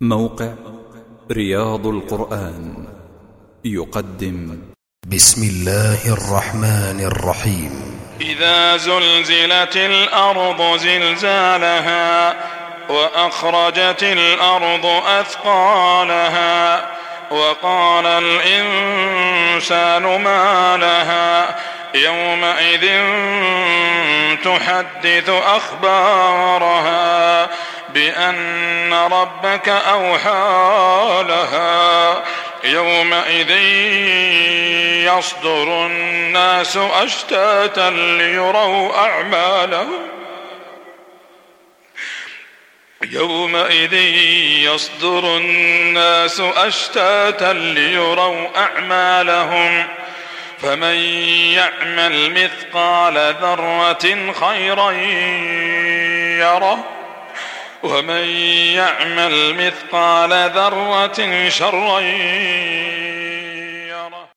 موقع رياض القرآن يقدم. بسم الله الرحمن الرحيم. إذا زلزلت الأرض زلزالها وأخرجت الأرض أثقالها وقال الإنسان ما لها يومئذ تحدث أخبارها بأن ربك أوحى لها يومئذ يصدر الناس أشتاتا ليروا أعمالهم يومئذ يصدر الناس أشتاتا ليروا أعمالهم فمن يعمل مثقال ذرة خيرا يره ومن يعمل مثقال ذرة شرا